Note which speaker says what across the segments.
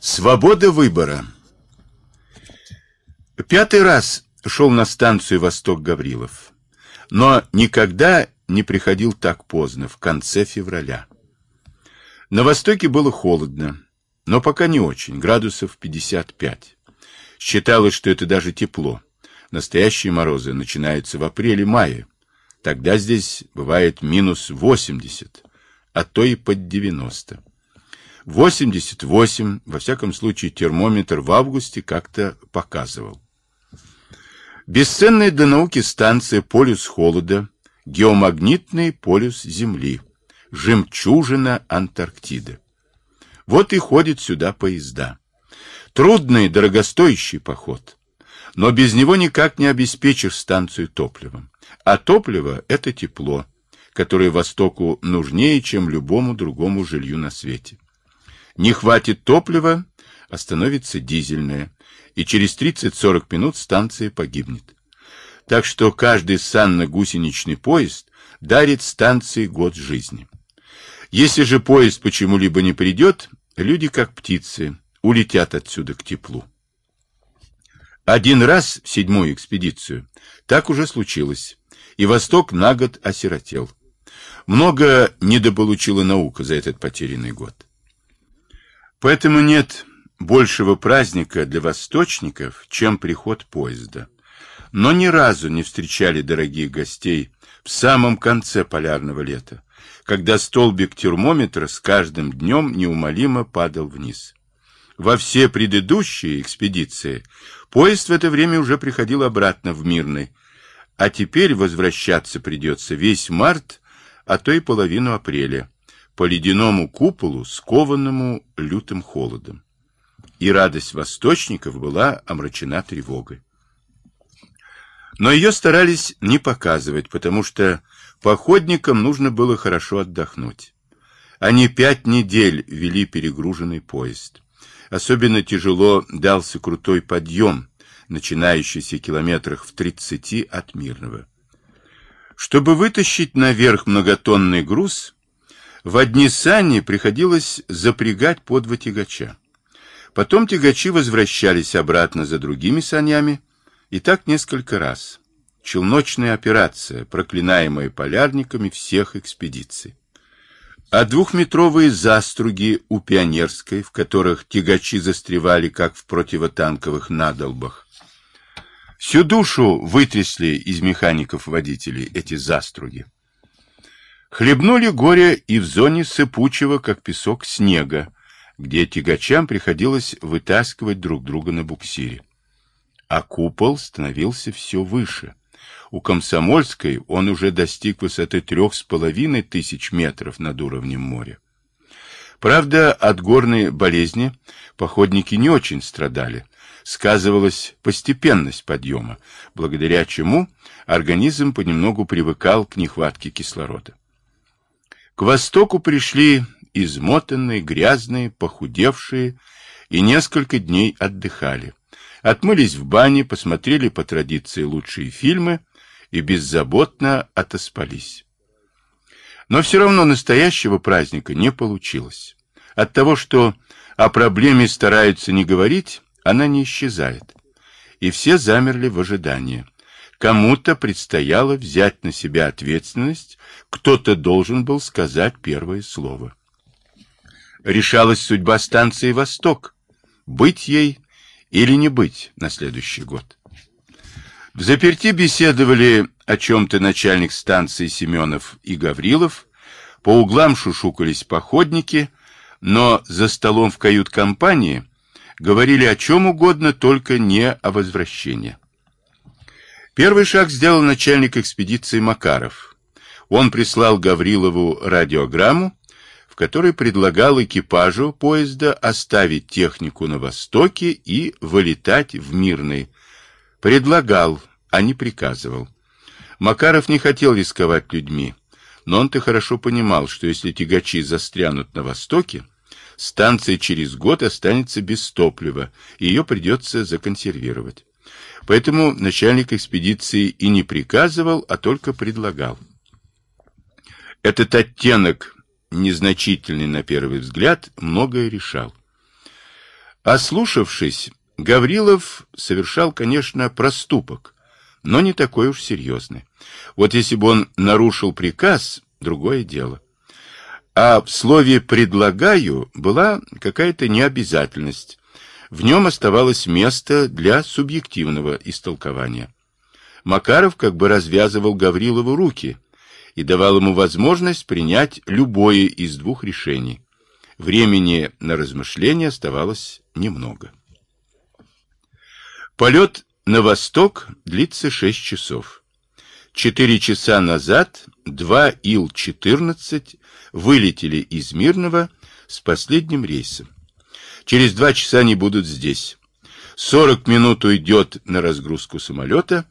Speaker 1: Свобода выбора. Пятый раз шел на станцию Восток Гаврилов, но никогда не приходил так поздно, в конце февраля. На востоке было холодно, но пока не очень, градусов 55. Считалось, что это даже тепло. Настоящие морозы начинаются в апреле-мае. Тогда здесь бывает минус 80, а то и под 90. 88, во всяком случае, термометр в августе как-то показывал. Бесценная для науки станция «Полюс холода», геомагнитный полюс Земли, жемчужина Антарктиды. Вот и ходят сюда поезда. Трудный, дорогостоящий поход. Но без него никак не обеспечишь станцию топливом. А топливо – это тепло, которое Востоку нужнее, чем любому другому жилью на свете. Не хватит топлива, остановится дизельное, и через 30-40 минут станция погибнет. Так что каждый санно-гусеничный поезд дарит станции год жизни. Если же поезд почему-либо не придет, люди, как птицы, улетят отсюда к теплу. Один раз в седьмую экспедицию так уже случилось, и Восток на год осиротел. Много недополучила наука за этот потерянный год. Поэтому нет большего праздника для восточников, чем приход поезда. Но ни разу не встречали дорогих гостей в самом конце полярного лета, когда столбик термометра с каждым днем неумолимо падал вниз. Во все предыдущие экспедиции поезд в это время уже приходил обратно в Мирный, а теперь возвращаться придется весь март, а то и половину апреля по ледяному куполу, скованному лютым холодом. И радость восточников была омрачена тревогой. Но ее старались не показывать, потому что походникам нужно было хорошо отдохнуть. Они пять недель вели перегруженный поезд. Особенно тяжело дался крутой подъем, начинающийся километрах в тридцати от Мирного. Чтобы вытащить наверх многотонный груз, в одни сани приходилось запрягать по два тягача. Потом тягачи возвращались обратно за другими санями, и так несколько раз. Челночная операция, проклинаемая полярниками всех экспедиций. А двухметровые заструги у Пионерской, в которых тягачи застревали, как в противотанковых надолбах. Всю душу вытрясли из механиков-водителей эти заструги. Хлебнули горе и в зоне сыпучего, как песок, снега, где тягачам приходилось вытаскивать друг друга на буксире. А купол становился все выше. У Комсомольской он уже достиг высоты трех с половиной тысяч метров над уровнем моря. Правда, от горной болезни походники не очень страдали. Сказывалась постепенность подъема, благодаря чему организм понемногу привыкал к нехватке кислорода. К востоку пришли измотанные, грязные, похудевшие и несколько дней отдыхали. Отмылись в бане, посмотрели по традиции лучшие фильмы и беззаботно отоспались. Но все равно настоящего праздника не получилось. От того, что о проблеме стараются не говорить, она не исчезает. И все замерли в ожидании. Кому-то предстояло взять на себя ответственность, кто-то должен был сказать первое слово. Решалась судьба станции «Восток», быть ей или не быть на следующий год. В заперти беседовали о чем-то начальник станции Семенов и Гаврилов, по углам шушукались походники, но за столом в кают-компании говорили о чем угодно, только не о возвращении. Первый шаг сделал начальник экспедиции Макаров. Он прислал Гаврилову радиограмму, в которой предлагал экипажу поезда оставить технику на востоке и вылетать в Мирный. Предлагал, а не приказывал. Макаров не хотел рисковать людьми, но он-то хорошо понимал, что если тягачи застрянут на востоке, станция через год останется без топлива, и ее придется законсервировать. Поэтому начальник экспедиции и не приказывал, а только предлагал. Этот оттенок, незначительный на первый взгляд, многое решал. Ослушавшись, Гаврилов совершал, конечно, проступок, но не такой уж серьезный. Вот если бы он нарушил приказ, другое дело. А в слове «предлагаю» была какая-то необязательность. В нем оставалось место для субъективного истолкования. Макаров как бы развязывал Гаврилову руки и давал ему возможность принять любое из двух решений. Времени на размышления оставалось немного. Полет на восток длится 6 часов. Четыре часа назад два Ил-14 вылетели из Мирного с последним рейсом. Через два часа они будут здесь. 40 минут уйдет на разгрузку самолета,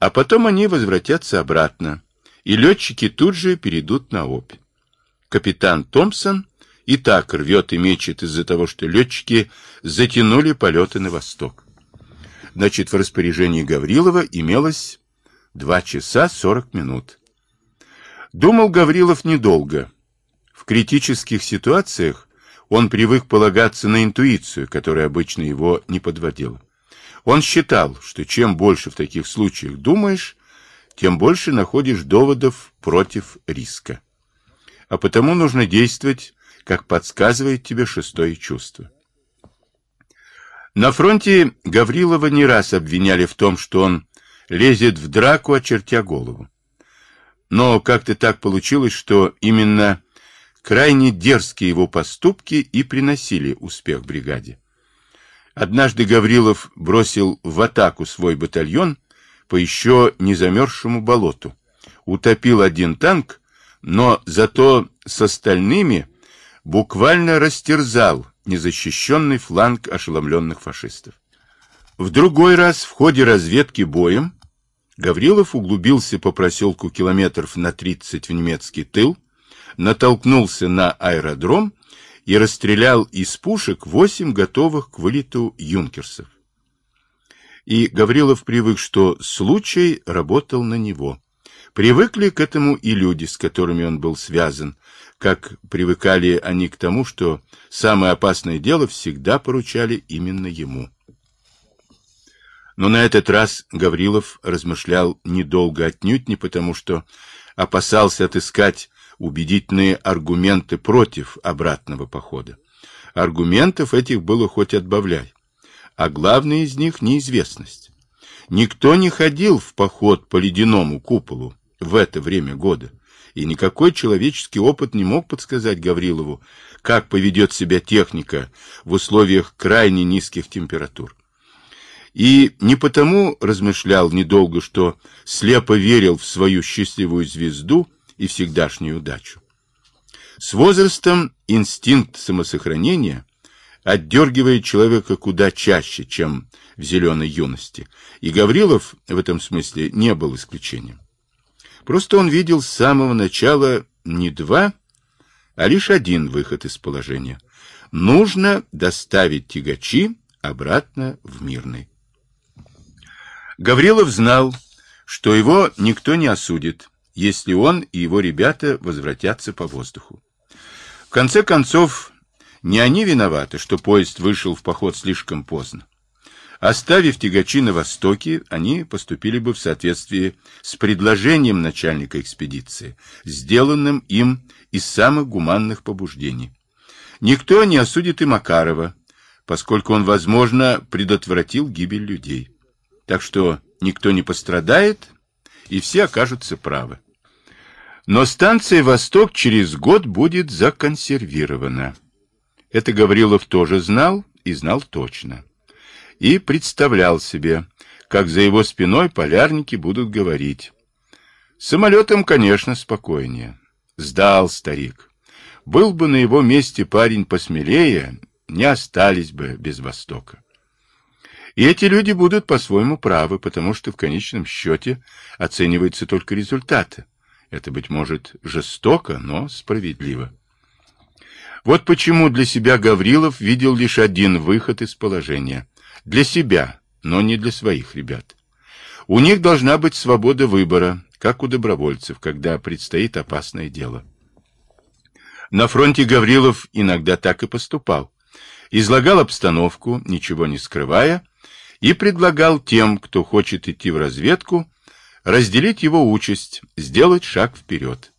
Speaker 1: а потом они возвратятся обратно, и летчики тут же перейдут на ОП. Капитан Томпсон и так рвет и мечет из-за того, что летчики затянули полеты на восток. Значит, в распоряжении Гаврилова имелось 2 часа 40 минут. Думал Гаврилов недолго. В критических ситуациях он привык полагаться на интуицию, которая обычно его не подводила. Он считал, что чем больше в таких случаях думаешь, тем больше находишь доводов против риска. А потому нужно действовать, как подсказывает тебе шестое чувство. На фронте Гаврилова не раз обвиняли в том, что он лезет в драку, очертя голову. Но как-то так получилось, что именно крайне дерзкие его поступки и приносили успех бригаде. Однажды Гаврилов бросил в атаку свой батальон по еще не замерзшему болоту. Утопил один танк, но зато с остальными буквально растерзал незащищенный фланг ошеломленных фашистов. В другой раз в ходе разведки боем Гаврилов углубился по проселку километров на 30 в немецкий тыл, натолкнулся на аэродром и расстрелял из пушек восемь готовых к вылету юнкерсов. И Гаврилов привык, что случай работал на него. Привыкли к этому и люди, с которыми он был связан, как привыкали они к тому, что самое опасное дело всегда поручали именно ему. Но на этот раз Гаврилов размышлял недолго отнюдь не потому, что опасался отыскать убедительные аргументы против обратного похода. Аргументов этих было хоть отбавляй, а главный из них — неизвестность. Никто не ходил в поход по ледяному куполу в это время года, и никакой человеческий опыт не мог подсказать Гаврилову, как поведет себя техника в условиях крайне низких температур. И не потому размышлял недолго, что слепо верил в свою счастливую звезду, и всегдашнюю удачу. С возрастом инстинкт самосохранения отдергивает человека куда чаще, чем в зеленой юности, и Гаврилов в этом смысле не был исключением. Просто он видел с самого начала не два, а лишь один выход из положения. Нужно доставить тягачи обратно в Мирный. Гаврилов знал, что его никто не осудит, если он и его ребята возвратятся по воздуху. В конце концов, не они виноваты, что поезд вышел в поход слишком поздно. Оставив тягачи на востоке, они поступили бы в соответствии с предложением начальника экспедиции, сделанным им из самых гуманных побуждений. Никто не осудит и Макарова, поскольку он, возможно, предотвратил гибель людей. Так что никто не пострадает, и все окажутся правы. Но станция «Восток» через год будет законсервирована. Это Гаврилов тоже знал и знал точно. И представлял себе, как за его спиной полярники будут говорить. Самолетом, конечно, спокойнее. Сдал старик. Был бы на его месте парень посмелее, не остались бы без Востока. И эти люди будут по-своему правы, потому что в конечном счете оцениваются только результаты. Это, быть может, жестоко, но справедливо. Вот почему для себя Гаврилов видел лишь один выход из положения. Для себя, но не для своих ребят. У них должна быть свобода выбора, как у добровольцев, когда предстоит опасное дело. На фронте Гаврилов иногда так и поступал. излагал обстановку, ничего не скрывая, и предлагал тем, кто хочет идти в разведку, разделить его участь, сделать шаг вперед.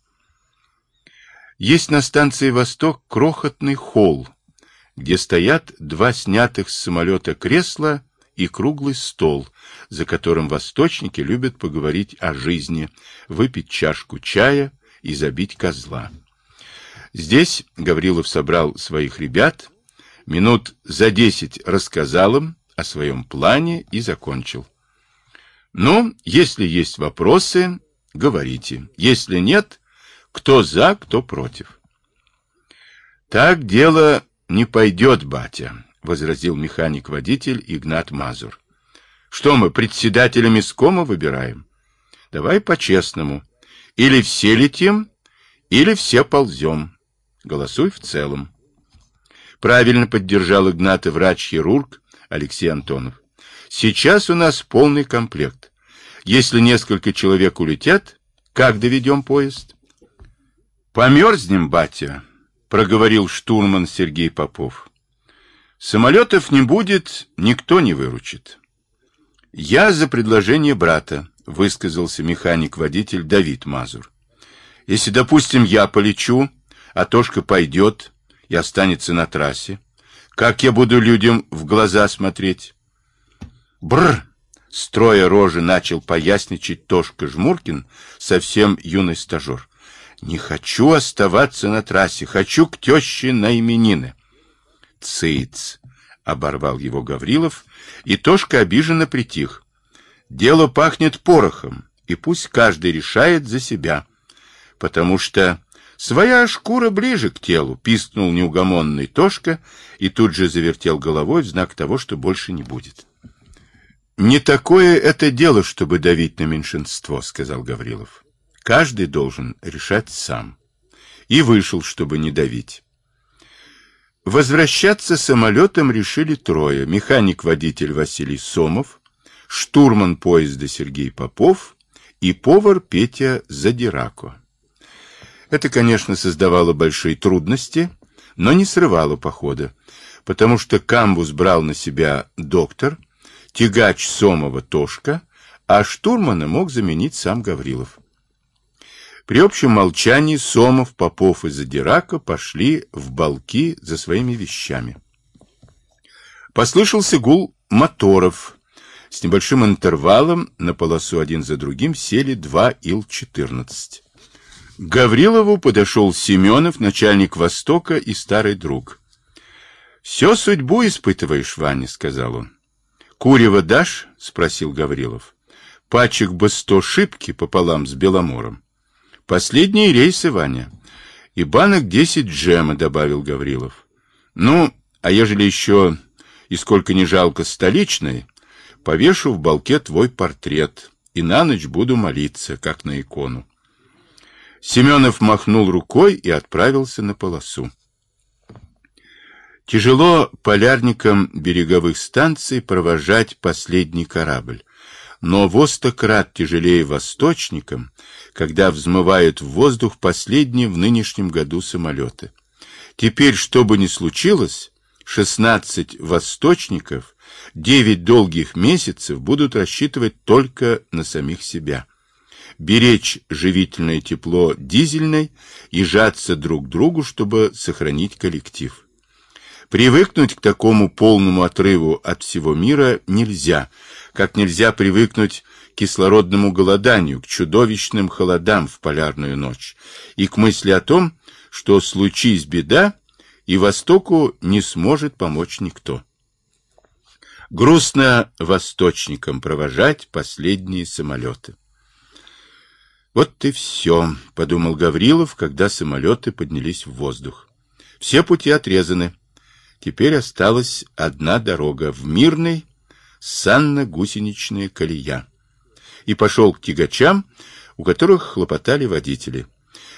Speaker 1: Есть на станции «Восток» крохотный холл, где стоят два снятых с самолета кресла и круглый стол, за которым восточники любят поговорить о жизни, выпить чашку чая и забить козла. Здесь Гаврилов собрал своих ребят, минут за десять рассказал им о своем плане и закончил. Ну, если есть вопросы, говорите. Если нет, кто за, кто против. Так дело не пойдет, батя, возразил механик-водитель Игнат Мазур. Что мы, председателями скома выбираем? Давай по-честному. Или все летим, или все ползем. Голосуй в целом. Правильно поддержал Игната врач-хирург Алексей Антонов. Сейчас у нас полный комплект. Если несколько человек улетят, как доведем поезд? Померзнем, батя, проговорил штурман Сергей Попов. Самолетов не будет, никто не выручит. Я за предложение брата, высказался механик-водитель Давид Мазур. Если, допустим, я полечу, а Тошка пойдет и останется на трассе, как я буду людям в глаза смотреть? Бр! Строя рожи начал поясничать Тошка Жмуркин, совсем юный стажер. Не хочу оставаться на трассе, хочу к теще на именины. Цыц! Оборвал его Гаврилов, и Тошка обиженно притих. Дело пахнет порохом, и пусть каждый решает за себя, потому что своя шкура ближе к телу, пискнул неугомонный Тошка и тут же завертел головой в знак того, что больше не будет. Не такое это дело, чтобы давить на меньшинство, сказал Гаврилов. Каждый должен решать сам. И вышел, чтобы не давить. Возвращаться самолетом решили трое. Механик-водитель Василий Сомов, штурман поезда Сергей Попов и повар Петя Задирако. Это, конечно, создавало большие трудности, но не срывало похода, потому что камбус брал на себя доктор – тягач Сомова Тошка, а штурмана мог заменить сам Гаврилов. При общем молчании Сомов, Попов и Задирака пошли в балки за своими вещами. Послышался гул моторов. С небольшим интервалом на полосу один за другим сели два Ил-14. К Гаврилову подошел Семенов, начальник Востока и старый друг. «Все судьбу испытываешь, Ваня», — сказал он. Курева дашь? — спросил Гаврилов. — Пачек бы сто шибки пополам с Беломором. — Последние рейсы, Ваня. И банок десять джема, — добавил Гаврилов. — Ну, а ежели еще и сколько не жалко столичной, повешу в балке твой портрет и на ночь буду молиться, как на икону. Семенов махнул рукой и отправился на полосу. Тяжело полярникам береговых станций провожать последний корабль, но востократ тяжелее восточникам, когда взмывают в воздух последние в нынешнем году самолеты. Теперь, что бы ни случилось, 16 восточников 9 долгих месяцев будут рассчитывать только на самих себя. Беречь живительное тепло дизельной и жаться друг к другу, чтобы сохранить коллектив. Привыкнуть к такому полному отрыву от всего мира нельзя, как нельзя привыкнуть к кислородному голоданию, к чудовищным холодам в полярную ночь и к мысли о том, что случись беда, и Востоку не сможет помочь никто. Грустно восточникам провожать последние самолеты. Вот и все, подумал Гаврилов, когда самолеты поднялись в воздух. Все пути отрезаны. Теперь осталась одна дорога в Мирный, санно-гусеничная колея. И пошел к тягачам, у которых хлопотали водители.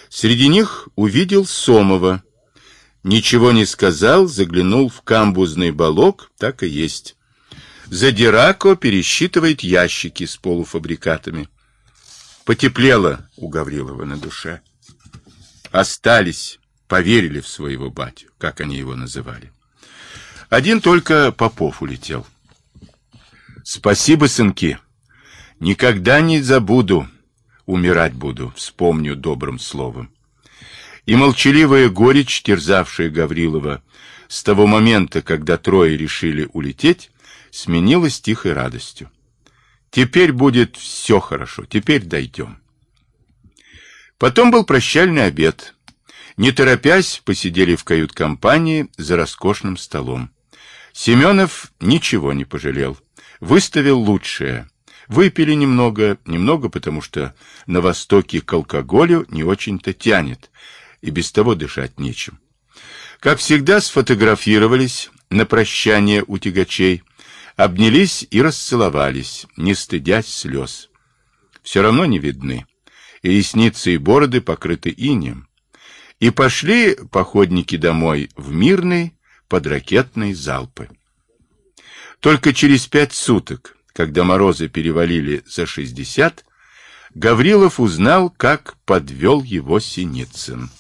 Speaker 1: Среди них увидел Сомова. Ничего не сказал, заглянул в камбузный балок, так и есть. Задирако пересчитывает ящики с полуфабрикатами. Потеплело у Гаврилова на душе. Остались, поверили в своего батю, как они его называли. Один только Попов улетел. Спасибо, сынки. Никогда не забуду. Умирать буду, вспомню добрым словом. И молчаливая горечь, терзавшая Гаврилова с того момента, когда трое решили улететь, сменилась тихой радостью. Теперь будет все хорошо, теперь дойдем. Потом был прощальный обед. Не торопясь, посидели в кают-компании за роскошным столом. Семенов ничего не пожалел. Выставил лучшее. Выпили немного, немного, потому что на Востоке к алкоголю не очень-то тянет, и без того дышать нечем. Как всегда, сфотографировались на прощание у тягачей, обнялись и расцеловались, не стыдясь слез. Все равно не видны, и ресницы и бороды покрыты инеем. И пошли походники домой в мирный под ракетные залпы. Только через пять суток, когда морозы перевалили за шестьдесят, Гаврилов узнал, как подвел его Синицын.